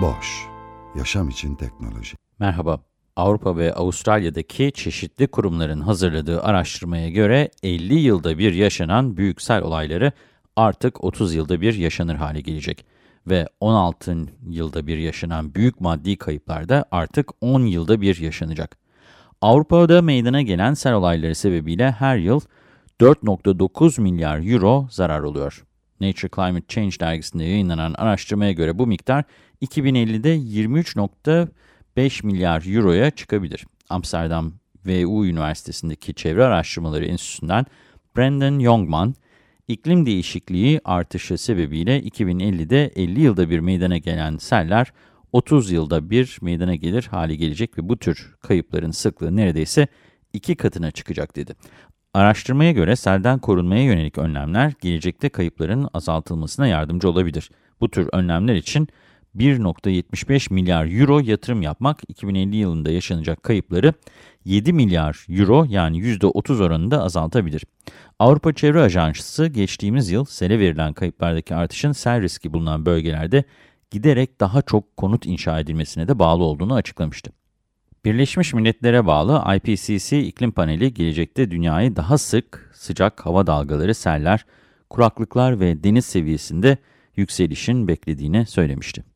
Boş, yaşam için teknoloji. Merhaba. Avrupa ve Avustralya'daki çeşitli kurumların hazırladığı araştırmaya göre 50 yılda bir yaşanan büyük sel olayları artık 30 yılda bir yaşanır hale gelecek. Ve 16 yılda bir yaşanan büyük maddi kayıplar da artık 10 yılda bir yaşanacak. Avrupa'da meydana gelen sel olayları sebebiyle her yıl 4.9 milyar euro zarar oluyor. Nature Climate Change dergisinde yayınlanan araştırmaya göre bu miktar 2050'de 23.5 milyar euroya çıkabilir. Amsterdam VU Üniversitesi'ndeki Çevre Araştırmaları Enstitüsü'nden Brandon Youngman, iklim değişikliği artışı sebebiyle 2050'de 50 yılda bir meydana gelen seller 30 yılda bir meydana gelir hale gelecek ve bu tür kayıpların sıklığı neredeyse iki katına çıkacak dedi. Araştırmaya göre selden korunmaya yönelik önlemler gelecekte kayıpların azaltılmasına yardımcı olabilir. Bu tür önlemler için 1.75 milyar euro yatırım yapmak 2050 yılında yaşanacak kayıpları 7 milyar euro yani %30 oranında azaltabilir. Avrupa Çevre Ajansı geçtiğimiz yıl sele verilen kayıplardaki artışın sel riski bulunan bölgelerde giderek daha çok konut inşa edilmesine de bağlı olduğunu açıklamıştı. Birleşmiş Milletler'e bağlı IPCC iklim paneli gelecekte dünyayı daha sık sıcak hava dalgaları, seller, kuraklıklar ve deniz seviyesinde yükselişin beklediğini söylemişti.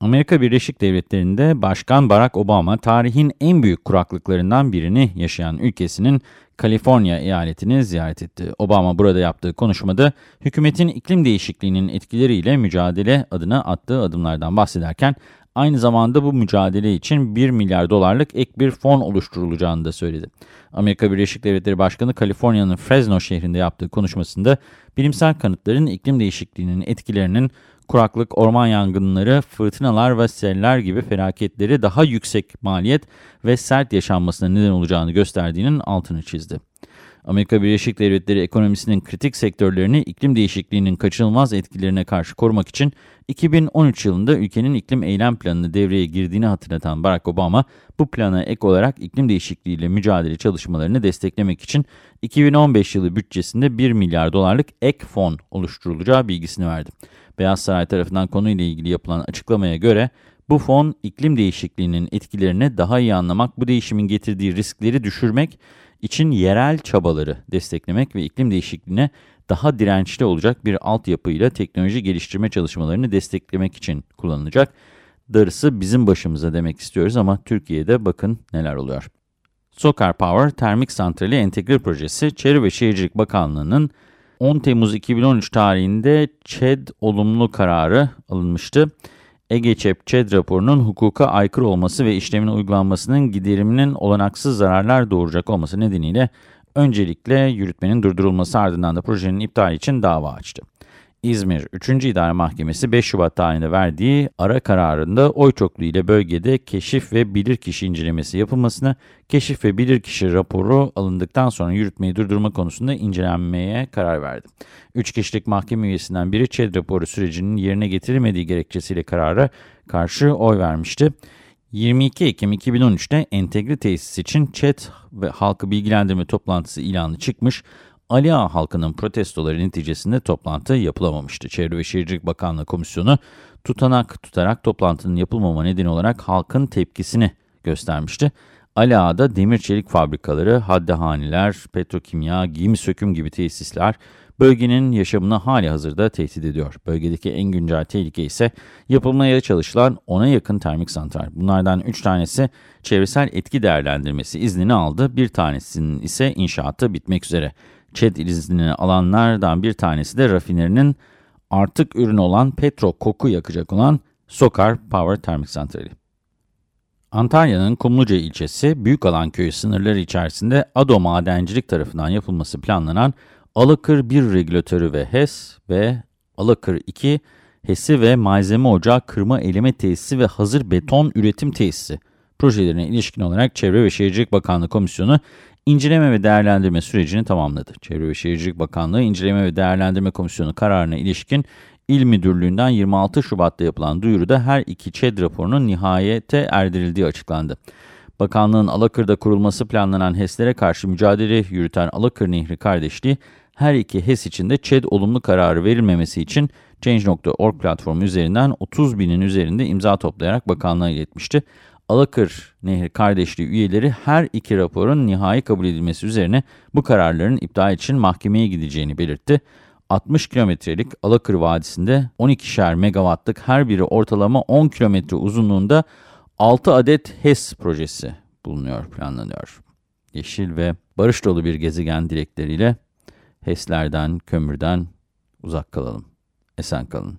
Amerika Birleşik Devletleri'nde Başkan Barack Obama tarihin en büyük kuraklıklarından birini yaşayan ülkesinin Kaliforniya eyaletini ziyaret etti. Obama burada yaptığı konuşmada hükümetin iklim değişikliğinin etkileriyle mücadele adına attığı adımlardan bahsederken aynı zamanda bu mücadele için 1 milyar dolarlık ek bir fon oluşturulacağını da söyledi. Amerika Birleşik Devletleri Başkanı Kaliforniya'nın Fresno şehrinde yaptığı konuşmasında bilimsel kanıtların iklim değişikliğinin etkilerinin kuraklık, orman yangınları, fırtınalar ve seller gibi felaketleri daha yüksek maliyet ve sert yaşanmasına neden olacağını gösterdiğinin altını çizdi. Amerika Birleşik Devletleri ekonomisinin kritik sektörlerini iklim değişikliğinin kaçınılmaz etkilerine karşı korumak için 2013 yılında ülkenin iklim eylem planını devreye girdiğini hatırlatan Barack Obama, bu plana ek olarak iklim değişikliğiyle mücadele çalışmalarını desteklemek için 2015 yılı bütçesinde 1 milyar dolarlık ek fon oluşturulacağı bilgisini verdi. Beyaz Saray tarafından konuyla ilgili yapılan açıklamaya göre, bu fon iklim değişikliğinin etkilerini daha iyi anlamak, bu değişimin getirdiği riskleri düşürmek için yerel çabaları desteklemek ve iklim değişikliğine daha dirençli olacak bir altyapıyla teknoloji geliştirme çalışmalarını desteklemek için kullanılacak. Darısı bizim başımıza demek istiyoruz ama Türkiye'de bakın neler oluyor. Sokar Power Termik Santrali Entegre Projesi, Çevre ve Şehircilik Bakanlığı'nın 10 Temmuz 2013 tarihinde ÇED olumlu kararı alınmıştı. EGÇEP ÇED raporunun hukuka aykırı olması ve işlemin uygulanmasının gideriminin olanaksız zararlar doğuracak olması nedeniyle öncelikle yürütmenin durdurulması ardından da projenin iptali için dava açtı. İzmir 3. İdare Mahkemesi 5 Şubat tarihinde verdiği ara kararında oy çokluğu ile bölgede keşif ve bilirkişi incelemesi yapılmasını, keşif ve bilirkişi raporu alındıktan sonra yürütmeyi durdurma konusunda incelenmeye karar verdi. 3 kişilik mahkeme üyesinden biri ÇED raporu sürecinin yerine getirilmediği gerekçesiyle karara karşı oy vermişti. 22 Ekim 2013'te entegre tesis için ÇED ve halkı bilgilendirme toplantısı ilanı çıkmış Ali Ağa halkının protestoları neticesinde toplantı yapılamamıştı. Çevre ve Şehircilik Bakanlığı Komisyonu tutanak tutarak toplantının yapılmama nedeni olarak halkın tepkisini göstermişti. Ali Ağa'da demir çelik fabrikaları, haddehaneler, petrokimya, giyim söküm gibi tesisler bölgenin yaşamını hali hazırda tehdit ediyor. Bölgedeki en güncel tehlike ise yapılmaya çalışılan ona yakın termik santral. Bunlardan 3 tanesi çevresel etki değerlendirmesi iznini aldı, bir tanesinin ise inşaatı bitmek üzere. ÇED iznini alanlardan bir tanesi de rafinerinin artık ürün olan petro koku yakacak olan Sokar Power Termik Santrali. Antalya'nın Kumluca ilçesi Büyük Alan Köyü sınırları içerisinde ADO Madencilik tarafından yapılması planlanan Alakır 1 regülatörü ve HES ve Alakır 2 HES'i ve malzeme ocağı kırma eleme tesisi ve hazır beton üretim tesisi projelerine ilişkin olarak Çevre ve Şehircilik Bakanlığı Komisyonu inceleme ve değerlendirme sürecini tamamladı. Çevre ve Şehircilik Bakanlığı İnceleme ve Değerlendirme Komisyonu kararına ilişkin İl Müdürlüğü'nden 26 Şubat'ta yapılan duyuruda her iki ÇED raporunun nihayete erdirildiği açıklandı. Bakanlığın Alakır'da kurulması planlanan HES'lere karşı mücadele yürüten Alakır Nehri Kardeşliği, her iki HES için de ÇED olumlu kararı verilmemesi için Change.org platformu üzerinden 30 binin üzerinde imza toplayarak bakanlığa iletmişti. Alakır Nehri Kardeşliği üyeleri her iki raporun nihai kabul edilmesi üzerine bu kararların iptal için mahkemeye gideceğini belirtti. 60 kilometrelik Alakır Vadisi'nde 12'şer megawattlık her biri ortalama 10 kilometre uzunluğunda 6 adet HES projesi bulunuyor, planlanıyor. Yeşil ve barış dolu bir gezegen dilekleriyle HES'lerden, kömürden uzak kalalım. Esen kalın.